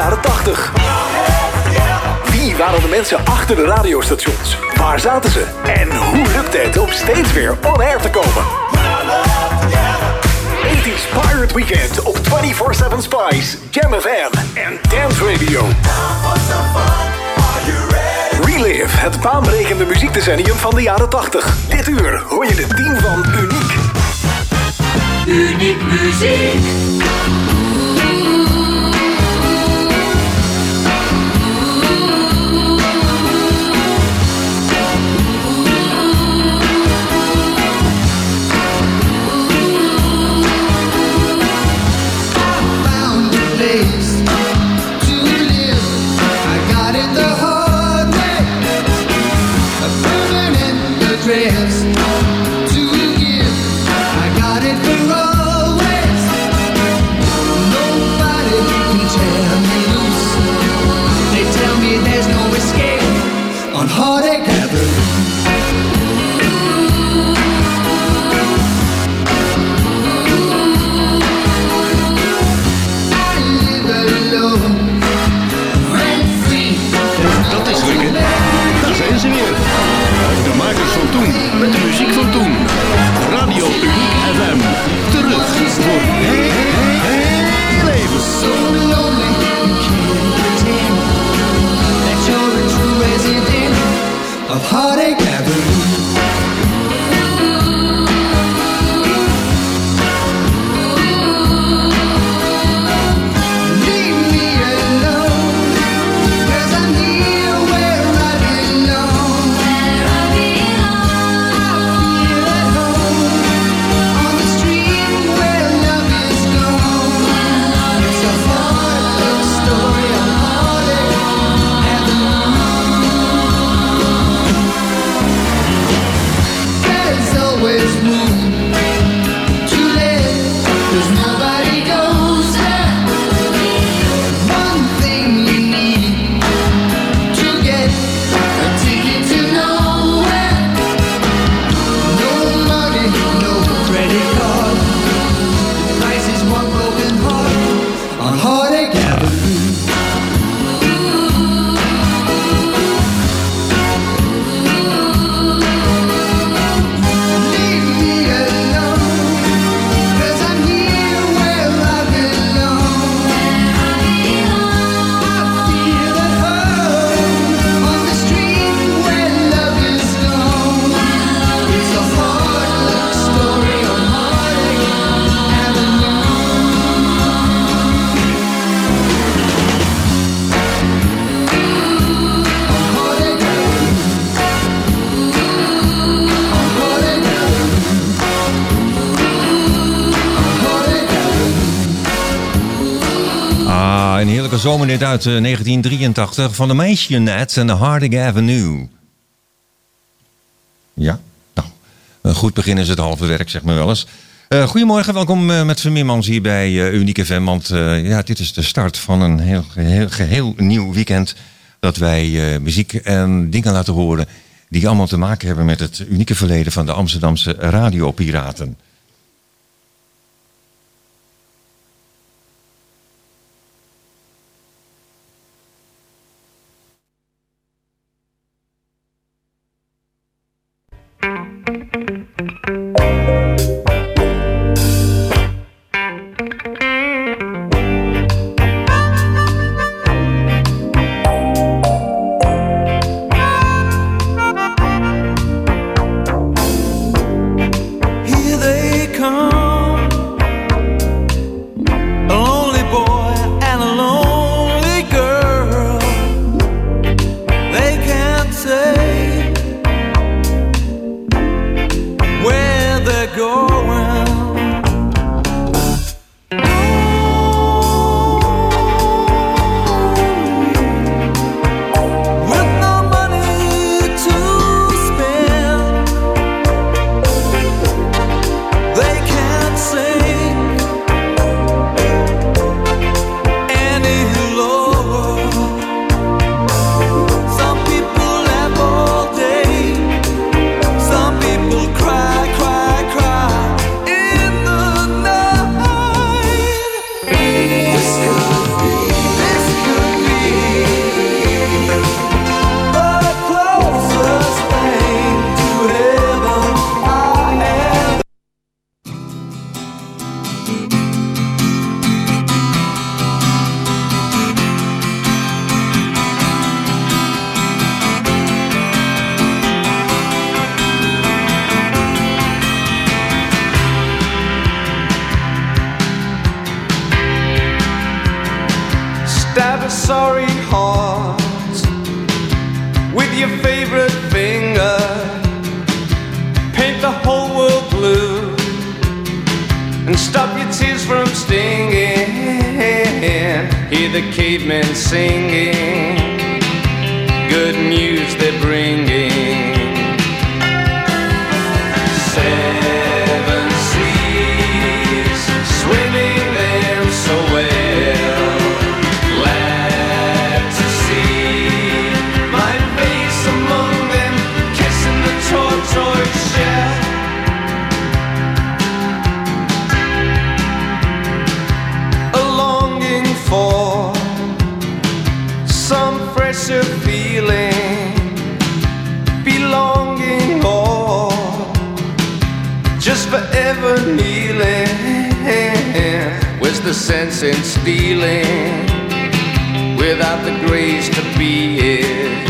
jaren 80. Wie waren de mensen achter de radiostations? Waar zaten ze? En hoe lukte het om steeds weer on air te komen? 80s Pirate Weekend op 24-7 Spice, Jam FM en Dance Radio. Relive, het baanbrekende muziekdecennium van de jaren 80. Dit uur hoor je de team van Uniek. Uniek muziek. Zomer uit 1983 eh, van de Mansionettes en de Harding Avenue. Ja, nou, een goed begin is het halve werk, zeg maar wel eens. Uh, goedemorgen, welkom uh, met Vermeermans hier bij uh, Unieke FM. Want ja, dit is de start van een heel, geheel, geheel nieuw weekend. Dat wij muziek en dingen laten horen die allemaal te maken hebben met het unieke verleden van de Amsterdamse radiopiraten. And stop your tears from stinging. Hear the cavemen singing. Good news they're bringing. Sense in stealing without the grace to be it?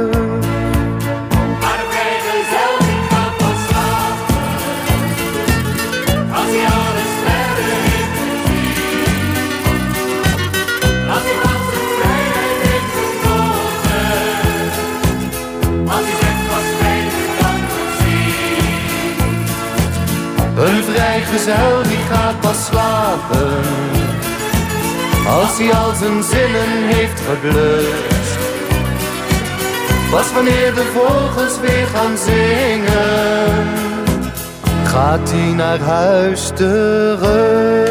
Vrijgezel die gaat pas slapen Als hij al zijn zinnen heeft geblust Pas wanneer de vogels weer gaan zingen gaat hij naar huis terug.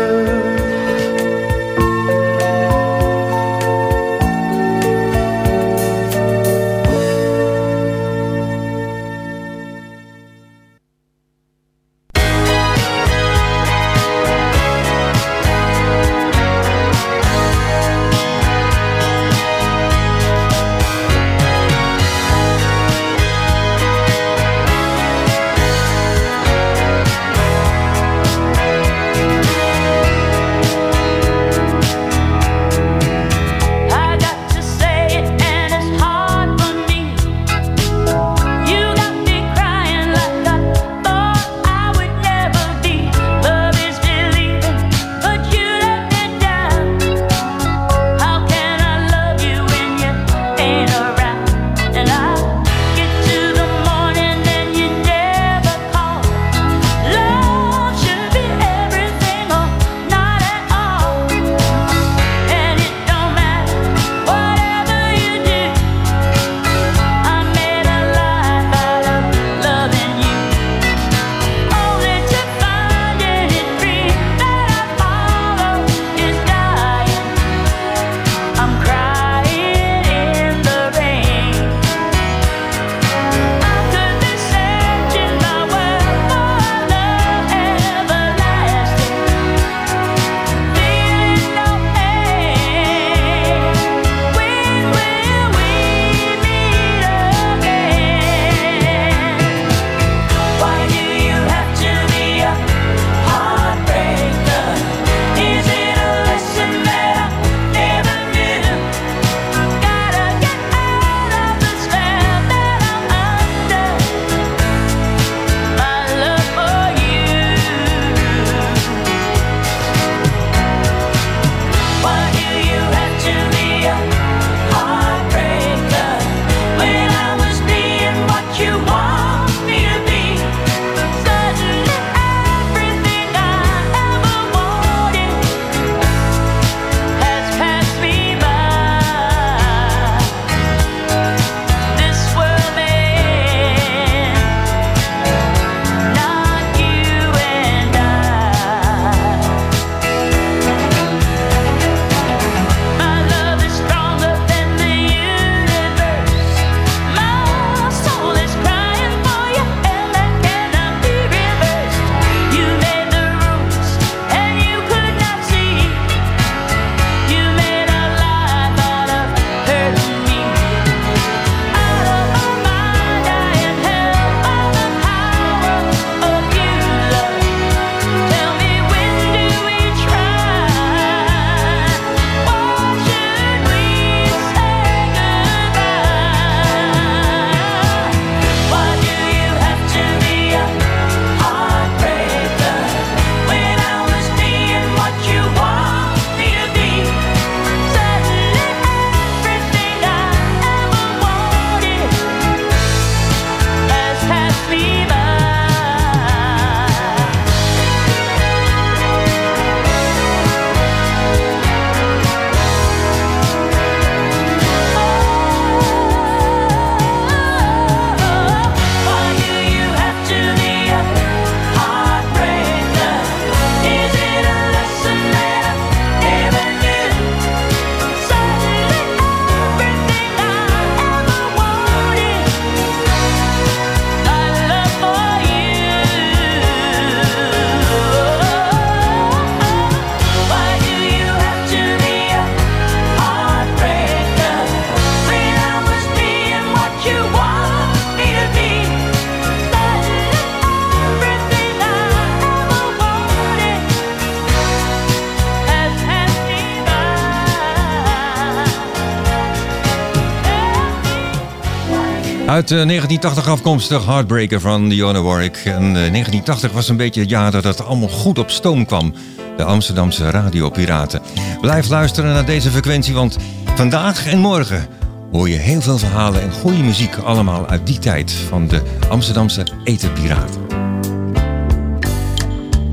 Uit 1980 eh, afkomstig Heartbreaker van Dionne Warwick. En 1980 was een beetje het jaar dat het allemaal goed op stoom kwam. De Amsterdamse radiopiraten. Blijf luisteren naar deze frequentie, want vandaag en morgen hoor je heel veel verhalen en goede muziek allemaal uit die tijd van de Amsterdamse etenpiraten.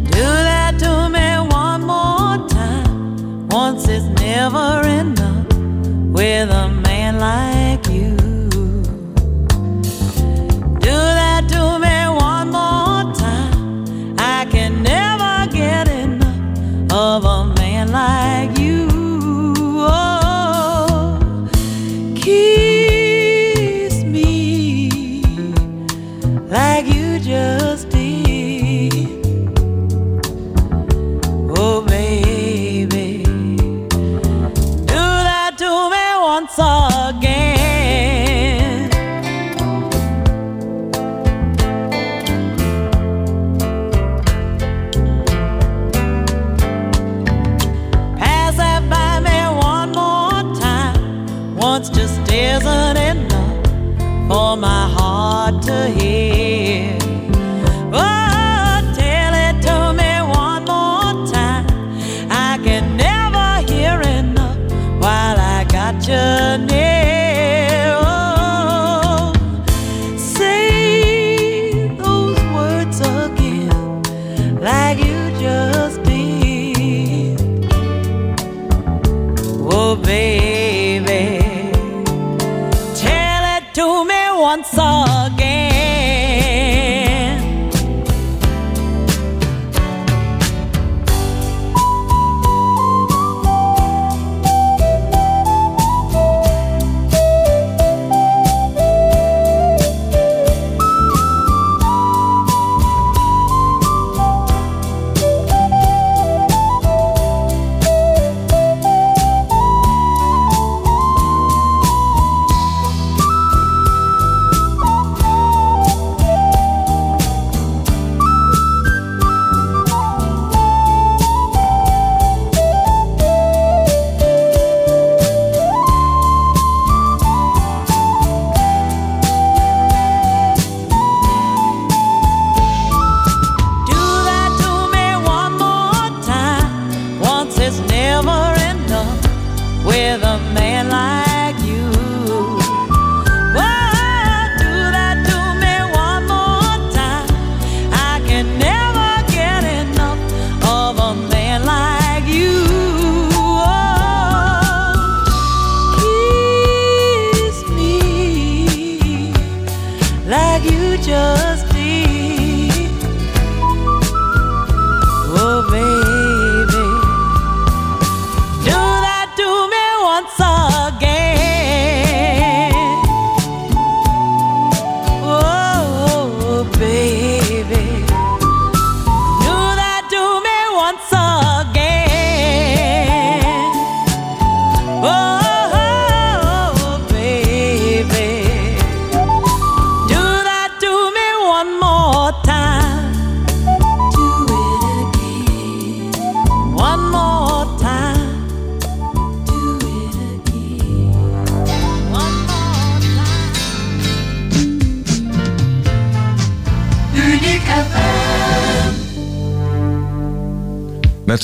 Do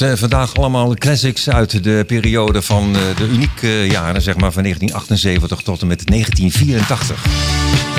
Eh, vandaag allemaal classics uit de periode van eh, de unieke jaren, zeg maar, van 1978 tot en met 1984.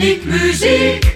unique music.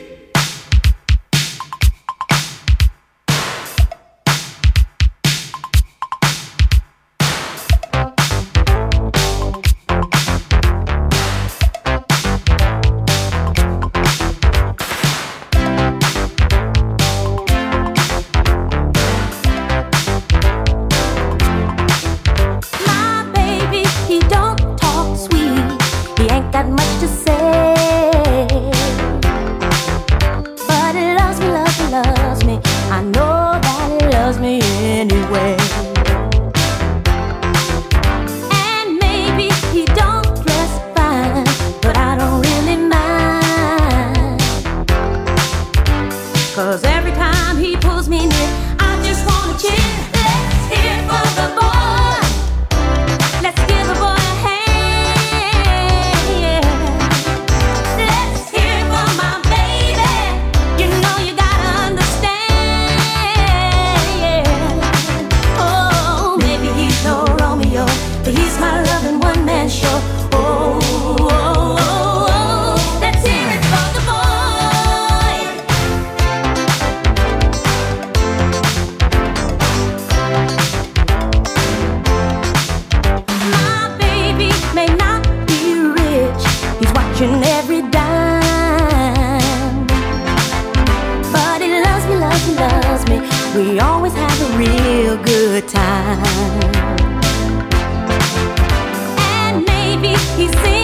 person loves me, we always have a real good time. And maybe he sings.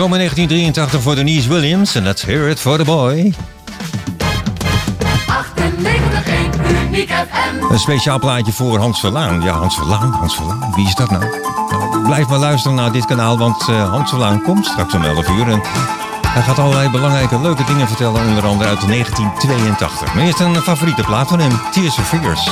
Zomer 1983 voor Denise Williams en Let's Hear It for the Boy. 98. FM. Een speciaal plaatje voor Hans Verlaan. Ja, Hans Verlaan, Hans Verlaan. Wie is dat nou? blijf maar luisteren naar dit kanaal, want eh, Hans Verlaan komt straks om 11 uur. En hij gaat allerlei belangrijke, leuke dingen vertellen, onder andere uit 1982. Maar eerst een favoriete plaat van hem, Tears of Fears.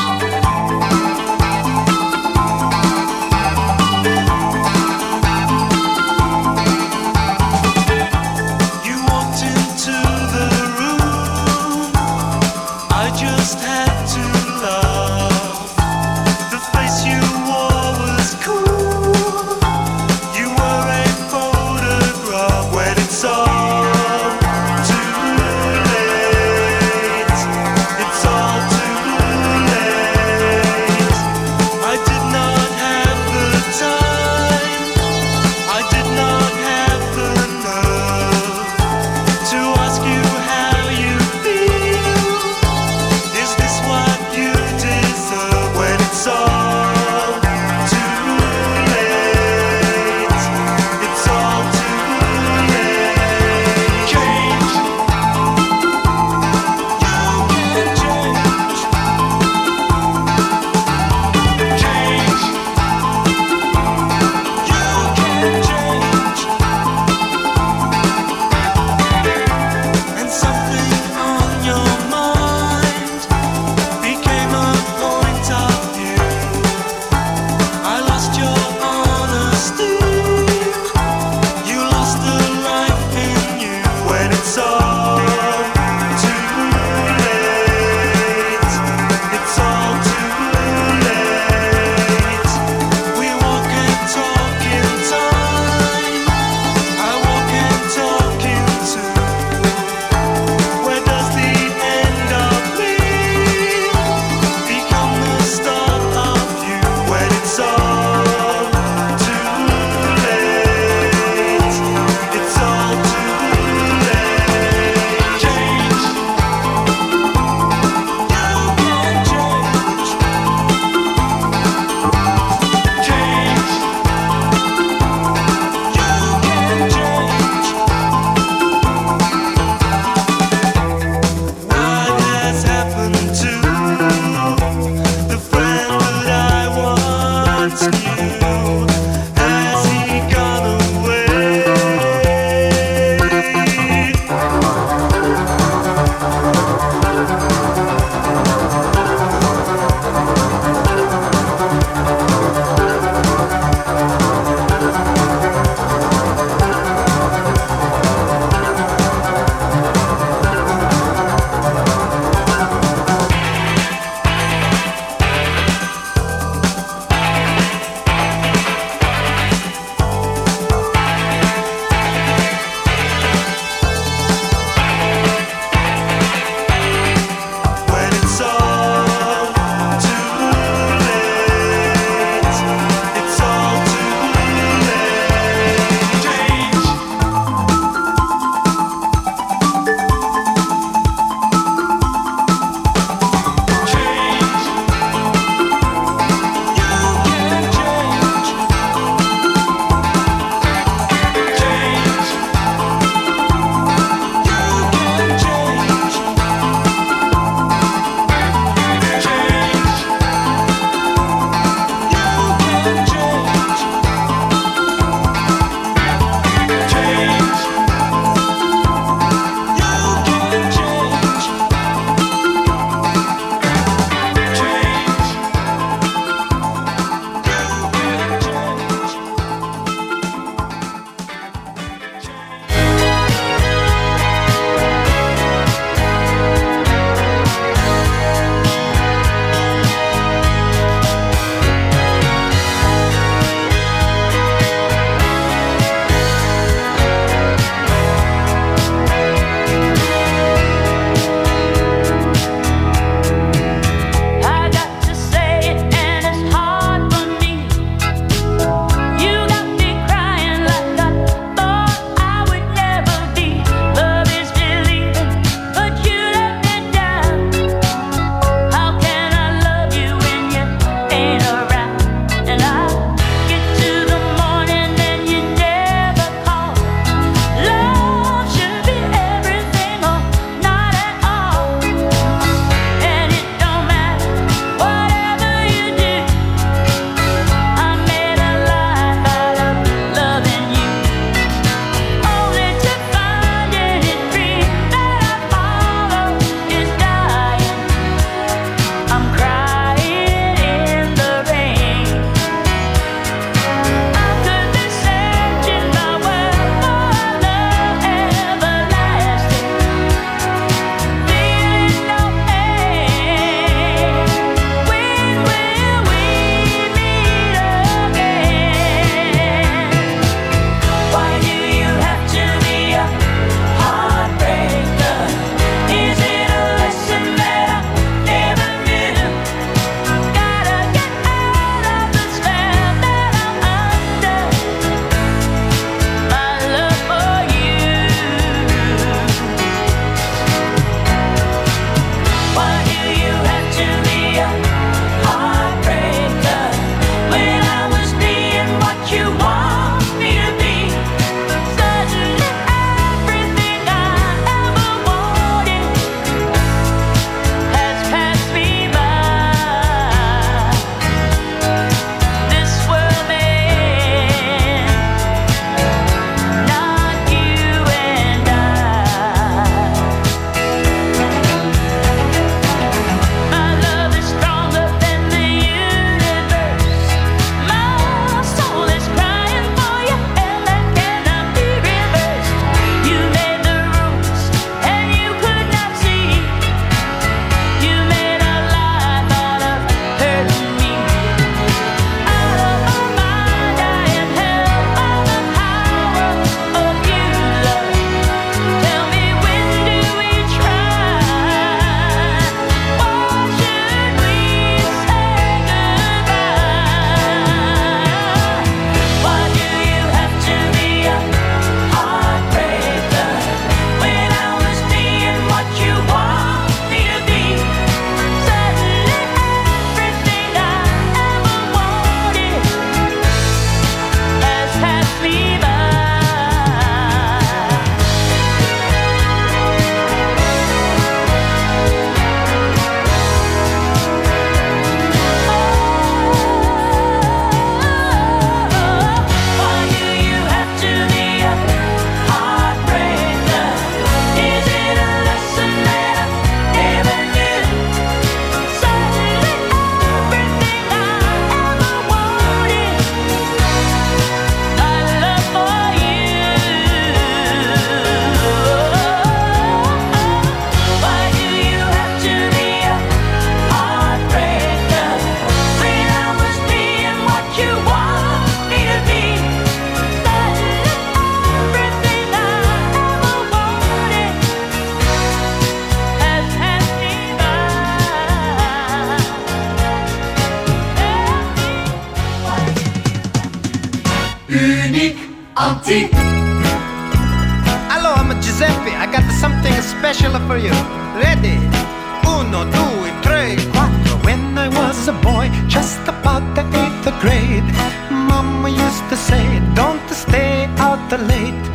The grade, Mama used to say, Don't stay out late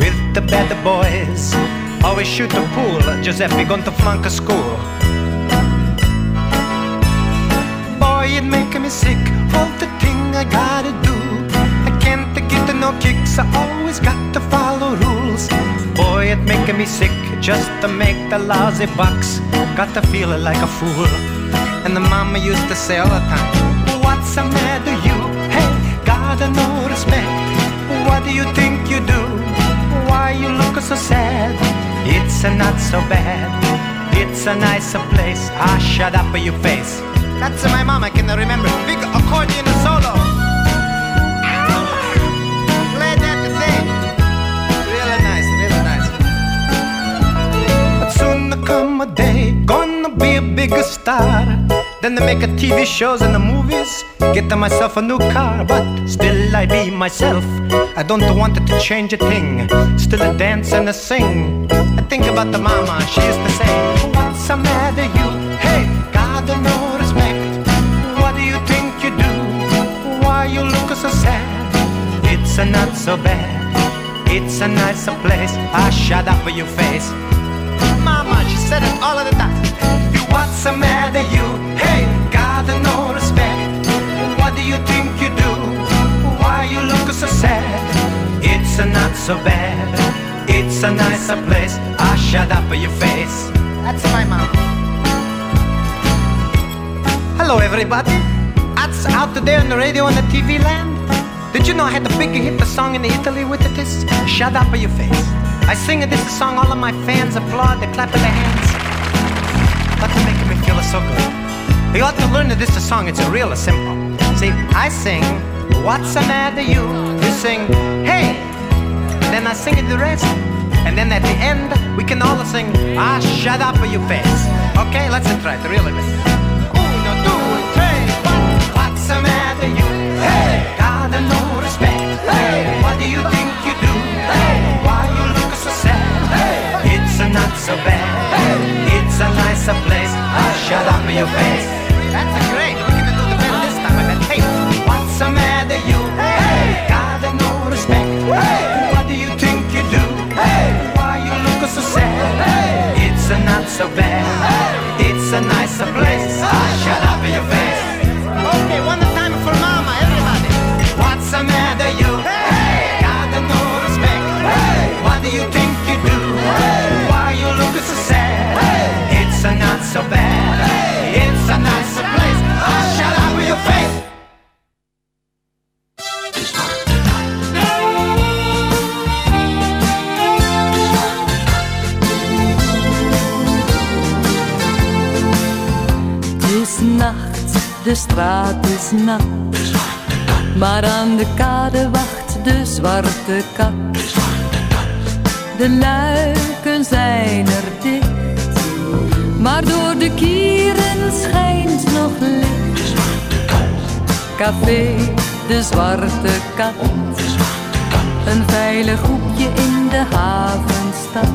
with the bad boys. Always shoot the pool. Giuseppe going to flunk a school. Boy, it make me sick. All the thing I gotta do. I can't get no kicks. I always got to follow rules. Boy, it make me sick just to make the lousy bucks. Got to feel like a fool. And the mama used to say all the time, What's the matter, you? Hey, gotta no respect. What do you think you do? Why you look so sad? It's a not so bad. It's a nicer place. Ah, shut up your face. That's my mom, I can remember. Big accordion solo. Play that thing. Really nice, really nice. But soon come a day, gonna be a bigger star. Then they make a TV shows and the movies. Get myself a new car, but still I be myself. I don't want it to change a thing. Still a dance and a sing. I think about the mama, she used to say, What's the matter, you? Hey, God, no respect. What do you think you do? Why you look so sad? It's a not so bad. It's a nicer place. I shut up with your face. Mama, she said it all of the time. What's the matter, you? Hey, got no respect. What do you think you do? Why you look so sad? It's a not so bad. It's a nicer place. I shut up your face. That's my mom. Hello, everybody. That's out there on the radio and the TV land. Did you know I had the big hit the song in Italy with it? This shut up your face. I sing this song, all of my fans applaud, they clap their hands. That's making me feel so good. You ought to learn that this is a song, it's a real simple. See, I sing, What's the matter, you? You sing, Hey! Then I sing it the rest. And then at the end, we can all sing, Ah, shut up your face. Okay, let's try it really. Uno, due, tre, quattro. What's the matter, you? Hey! Got no respect. Hey! What do you think you do? Hey! Why you look so sad? Hey! It's not so bad. It's a nicer place. Ah, shut up with your face. That's great. We can do the better this time. I bet. Hey, what's the matter, you? Hey! Got no respect. Hey! What do you think you do? Hey! Why you look so sad? Hey! It's a not so bad. It's a nicer place. De straat is nat. Maar aan de kade wacht de zwarte kat. De luiken zijn er dicht. Maar door de kieren schijnt nog licht. Café, de zwarte kat. Een veilig hoekje in de havenstad.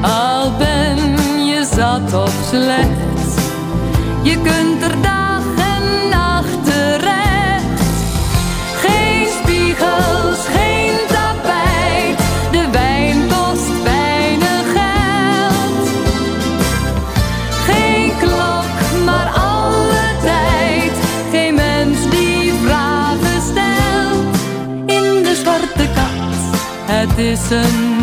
Al ben je zat of slecht, je kunt er dag en nacht terecht. Geen spiegels, geen tapijt, de wijn kost weinig geld. Geen klok, maar alle tijd, geen mens die vragen stelt. In de zwarte kat, het is een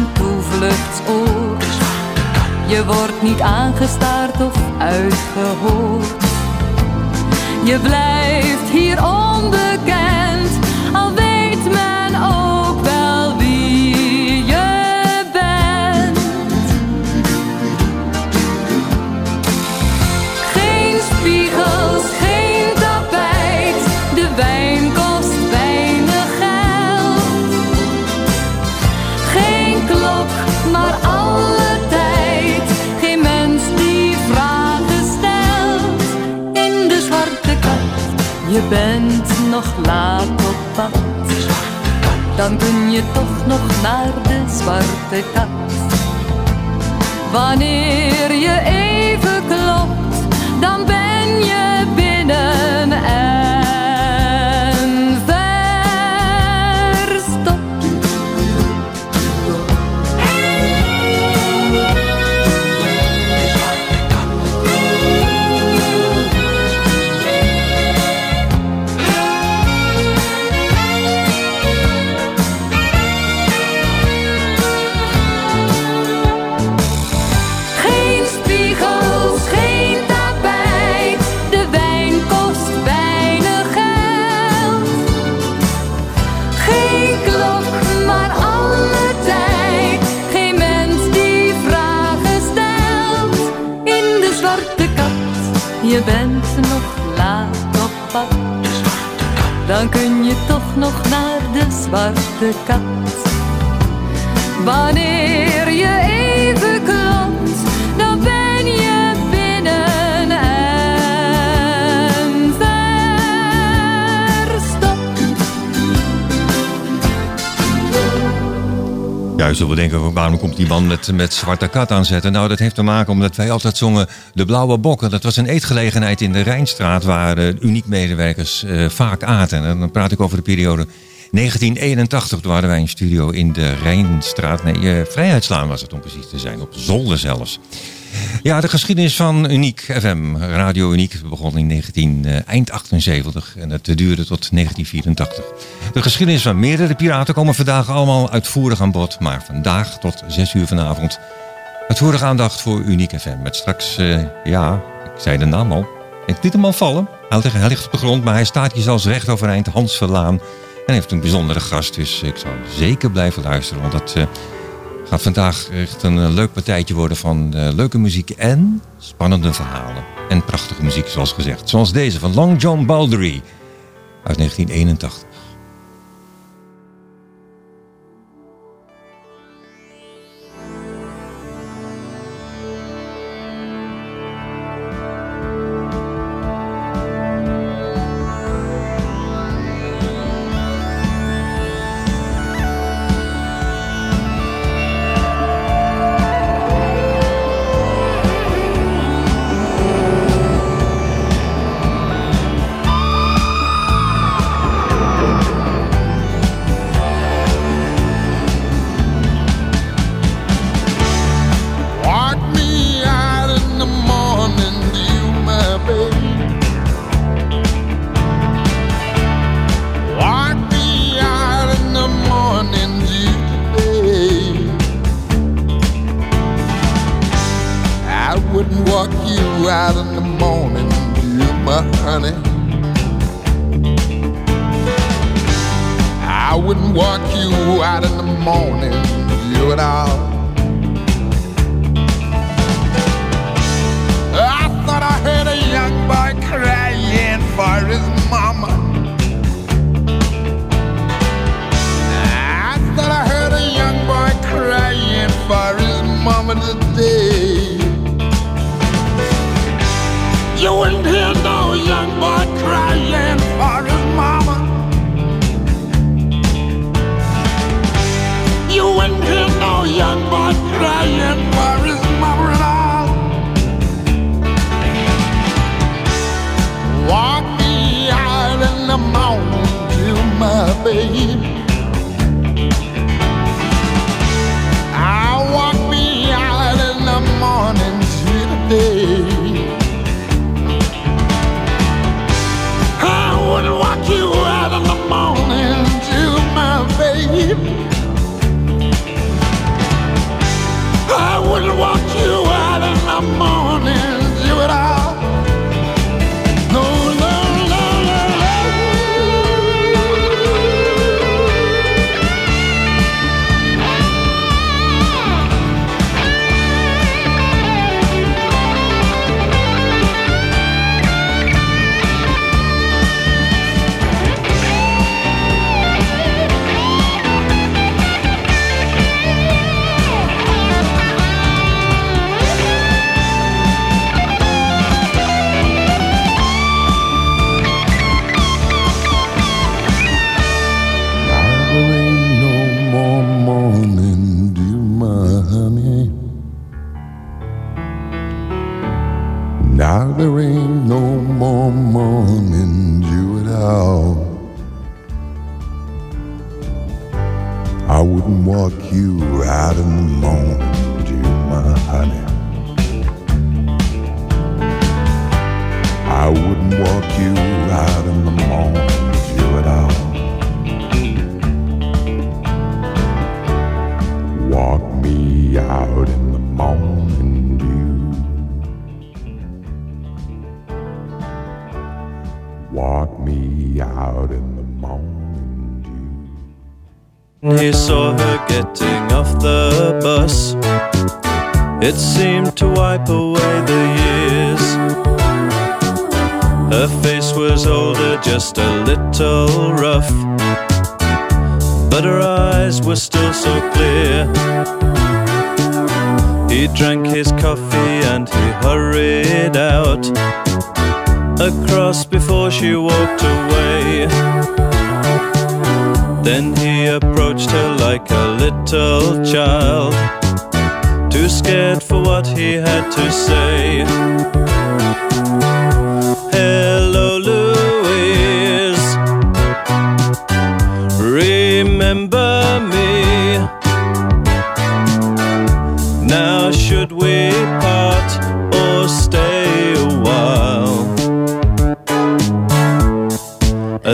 niet aangestaard of uitgehoord. Je blijft hier laat op pad. dan kun je toch nog naar de zwarte kat. Wanneer je even klopt, dan ben je binnen je bent nog laat op pad. Dan kun je toch nog naar de zwarte kat. Wanneer je Zult wel denken, waarom komt die man met, met Zwarte Kat aanzetten? Nou, dat heeft te maken omdat wij altijd zongen De Blauwe Bokken. Dat was een eetgelegenheid in de Rijnstraat waar eh, uniek medewerkers eh, vaak aten. En dan praat ik over de periode 1981. Toen hadden wij een studio in de Rijnstraat. Nee, eh, Vrijheidslaan was het om precies te zijn. Op zolder zelfs. Ja, de geschiedenis van Uniek FM, Radio Uniek, begon in 19, eh, eind 78 en het duurde tot 1984. De geschiedenis van meerdere piraten komen vandaag allemaal uitvoerig aan bod, maar vandaag tot 6 uur vanavond uitvoerig aandacht voor Uniek FM. Met straks, eh, ja, ik zei de naam al, ik liet hem al vallen. Hij ligt- op de grond, maar hij staat hier zelfs recht overeind, Hans Verlaan. En heeft een bijzondere gast, dus ik zou zeker blijven luisteren, want dat... eh, gaat vandaag echt een eh, leuk partijtje worden van eh, leuke muziek en spannende verhalen. En prachtige muziek, zoals gezegd. Zoals deze van Long John Baldry uit 1981.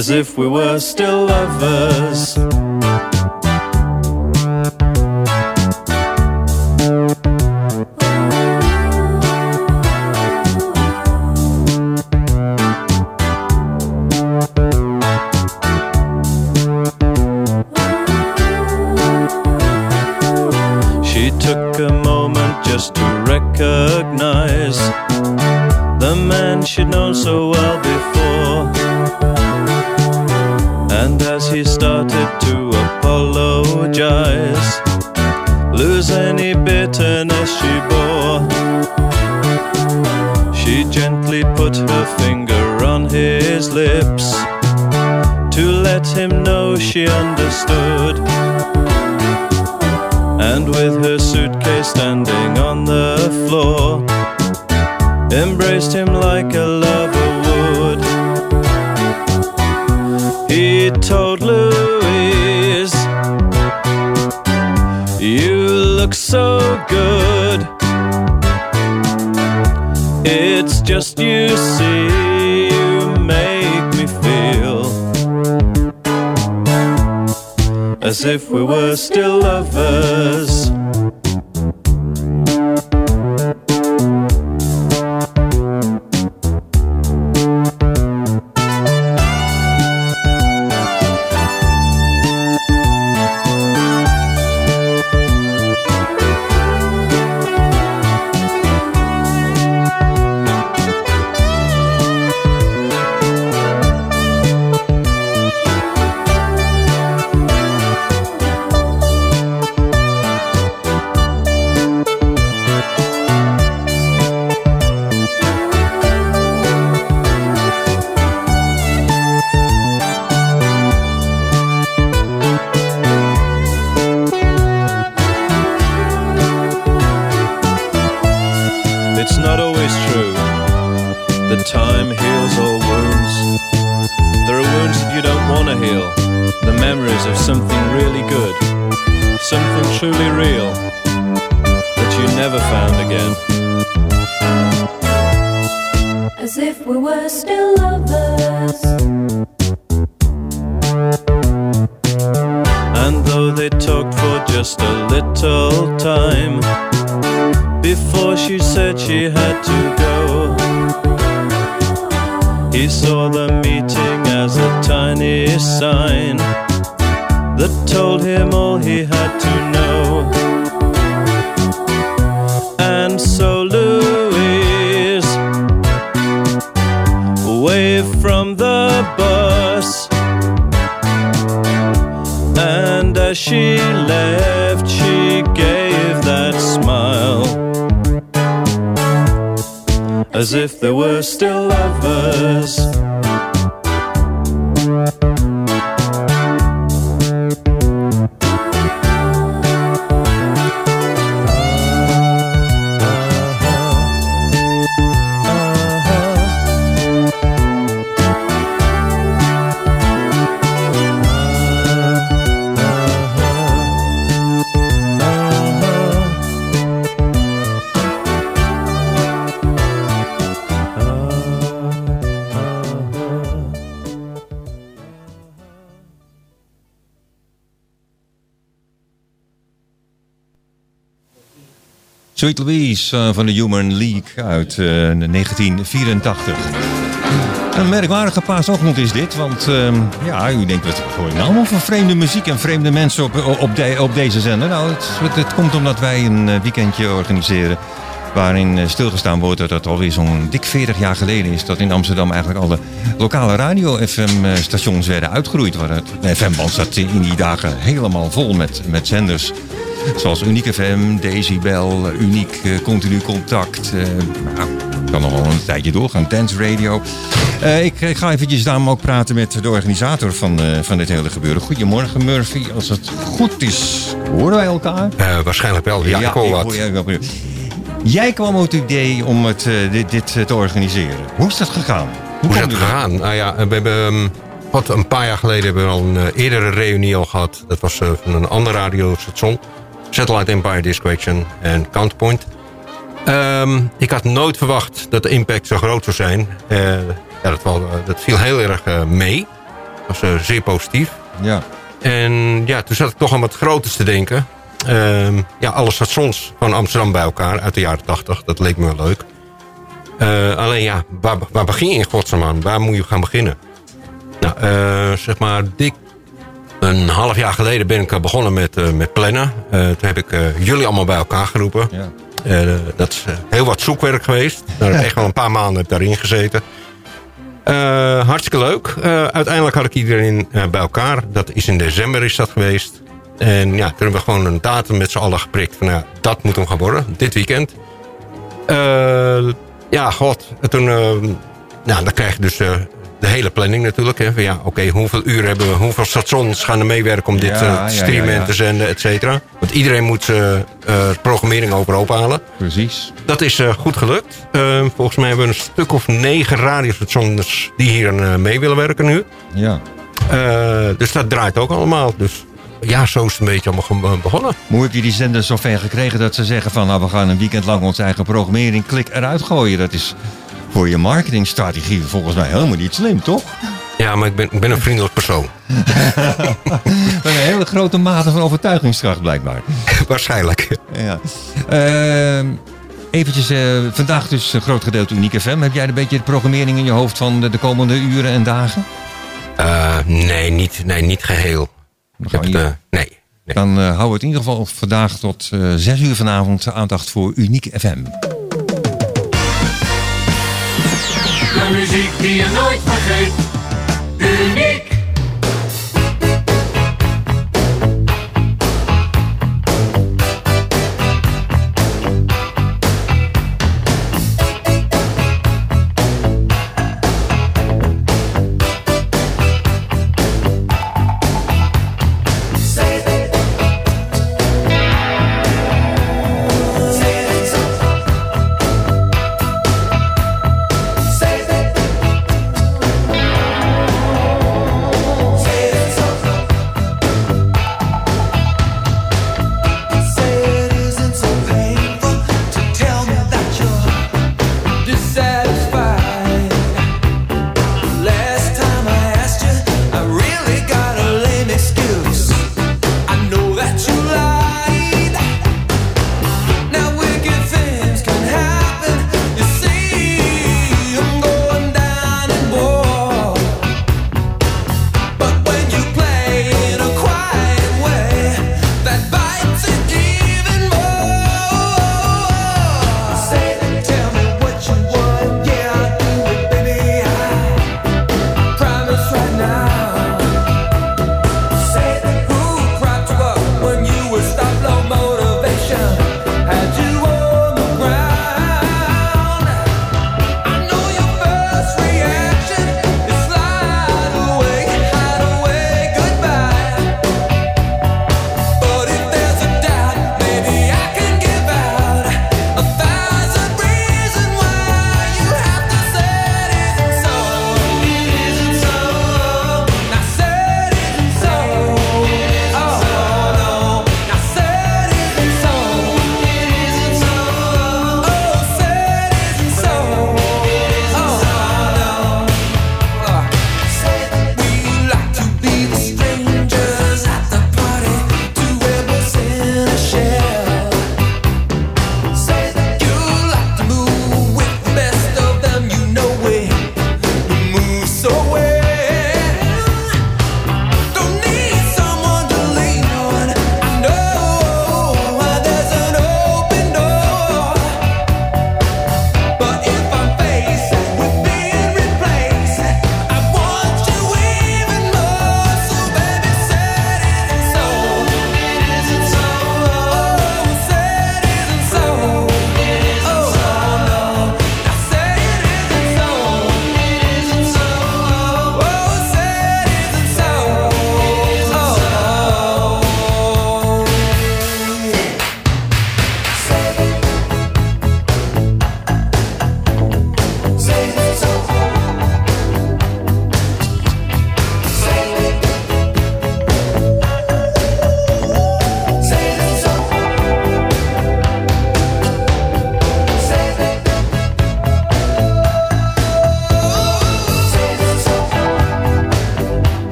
as if we were still lovers. as if we were still lovers. Sweet Louise eh, van de Human League uit eh, 1984. Een merkwaardige paasochtend is dit, want ehm, ja, u denkt, wat hoor je nou allemaal van vreemde muziek en vreemde mensen op, op, op deze zender? Nou, het, het, het komt omdat wij een eh, weekendje organiseren waarin eh, stilgestaan wordt dat het alweer zo'n dik 40 jaar geleden is dat in Amsterdam eigenlijk alle lokale radio-FM-stations werden uitgeroeid. Waar het FM-band zat in die dagen helemaal vol met, met zenders. Zoals Uniek FM, Decibel, eh, Uniek, eh, Continu Contact. eh, nou, kan nog wel een tijdje doorgaan. Dance Radio. Eh, ik, ik ga eventjes daarom ook praten met de organisator van, eh, van dit hele gebeuren. Goedemorgen Murphy. Als het goed is, horen wij elkaar? Eh, waarschijnlijk wel. Ja, ik hoor wat. hoor. Jij kwam op het idee om het, eh, dit, dit eh, te organiseren. Hoe is dat gegaan? Hoe is dat gegaan? Nou ja, we hebben ehm, wat, een paar jaar geleden hebben we al een eh, eerdere reunie al gehad. Dat was van een ander radiostation. Satellite Empire Disc Action en Counterpoint. Ehm, ik had nooit verwacht dat de impact zo groot zou zijn. Ja, dat, wel, dat viel heel erg mee. Dat was zeer positief. Ja. En ja, toen zat ik toch aan wat groters te denken. Ehm, ja, alle stations van Amsterdam bij elkaar uit de jaren 80. Dat leek me wel leuk. Eh, alleen ja, waar, waar begin je in godsnaam aan? Waar moet je gaan beginnen? Nou, eh, zeg maar dik een half jaar geleden ben ik begonnen met, eh, met plannen. Toen heb ik jullie allemaal bij elkaar geroepen. Ja. Dat is heel wat zoekwerk geweest. Daar heb ik echt wel een paar maanden heb daarin gezeten. Hartstikke leuk. Uiteindelijk had ik iedereen bij elkaar. Dat is in december is dat geweest. En ja, toen hebben we gewoon een datum met z'n allen geprikt. Van ja, dat moet hem gaan worden. Dit weekend. Eh, ja, god. En toen, nou, dan krijg je dus eh, de hele planning natuurlijk. Hè. Van ja, oké, hoeveel uur hebben we? Hoeveel stations gaan er meewerken om dit Ja, eh, te streamen ja. en te zenden, et cetera? Want iedereen moet programmering overhoop halen. Precies. Dat is goed gelukt. Eh, volgens mij hebben we een stuk of negen radiostations die hier aan, mee willen werken nu. Ja. Dus dat draait ook allemaal. Dus ja, zo is het een beetje allemaal ge- begonnen. Hoe heb je die zenders zo ver gekregen dat ze zeggen van... nou, we gaan een weekend lang onze eigen programmering klik eruit gooien. Dat is voor je marketingstrategie volgens mij helemaal niet slim, toch? Ja, maar ik ben, ik ben een vriendelijk persoon. Met een hele grote mate van overtuigingskracht blijkbaar. Waarschijnlijk. Ja. Ehm, eventjes, eh, vandaag dus een groot gedeelte Uniek FM. Heb jij een beetje de programmering in je hoofd van de, de komende uren en dagen? Eh, nee, niet, nee, niet geheel. Heb het, eh, nee. Dan eh, houden we het in ieder geval vandaag tot eh 6 uur vanavond aandacht voor Uniek FM. De muziek die je nooit vergeet. Uniek.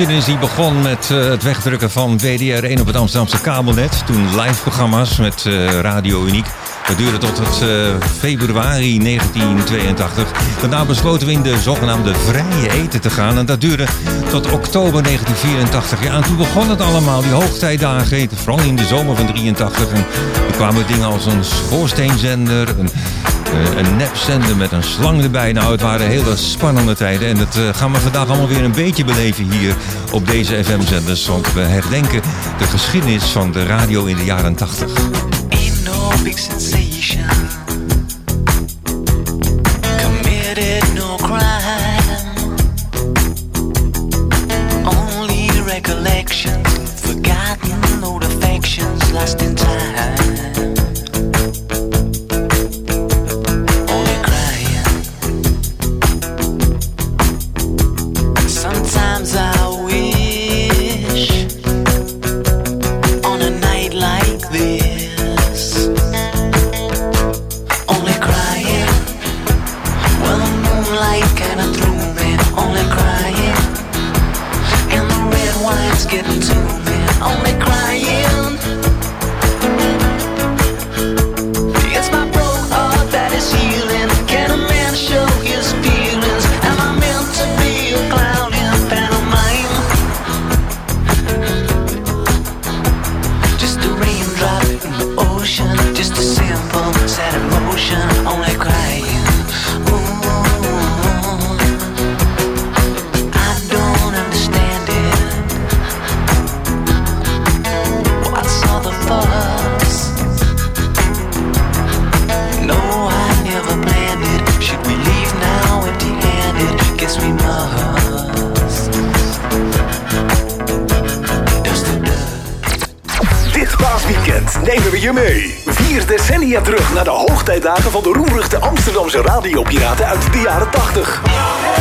Geschiedenis die begon met eh, het wegdrukken van WDR1 op het Amsterdamse kabelnet. Toen live-programma's met eh, Radio Uniek. Dat duurde tot het eh, februari 1982. Daarna besloten we in de zogenaamde vrije eten te gaan. En dat duurde tot oktober 1984. Ja, en toen begon het allemaal, die hoogtijdagen. Vooral in de zomer van 83. En er kwamen dingen als een schoorsteenzender, een, een nepzender met een slang erbij. Nou, het waren hele spannende tijden. En dat eh, gaan we vandaag allemaal weer een beetje beleven hier op deze FM-zenders. Want we herdenken de geschiedenis van de radio in de jaren 80. Ain't no big sensation.